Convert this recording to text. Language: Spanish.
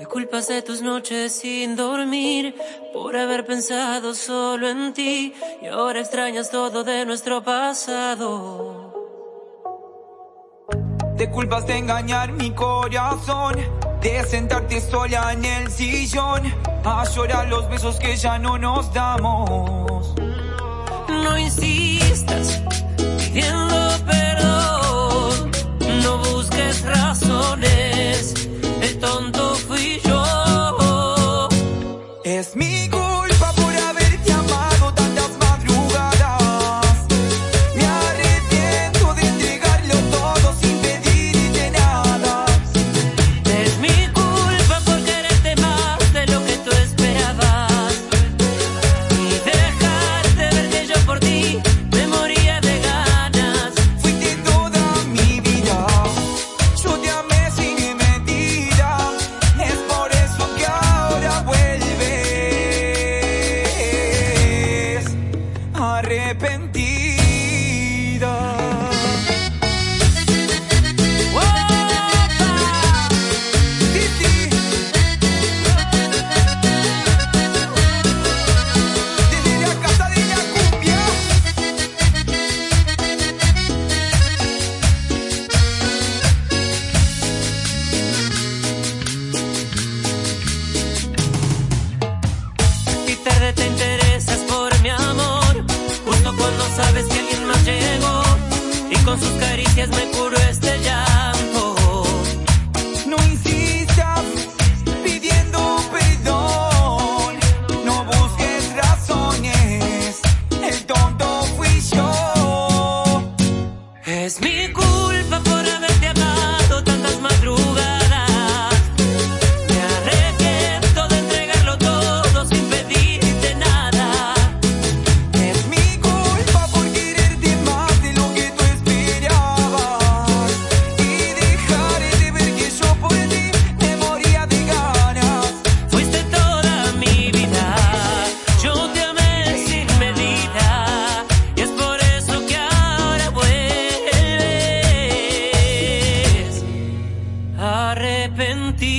Te culpas de tus noches sin dormir por haber pensado solo en ti y ahora extrañas todo de nuestro pasado. Te culpas de engañar mi corazón, de sentarte sola en el sillón, a llorar los besos que ya no nos damos. No insistas pidiendo tarde te interesas por mi amor, justo cuando sabes que alguien más llegó y con sus caricias me curó este llanto. No insistas pidiendo perdón, no busques razones, el tonto fui yo. Es mi arrepentida.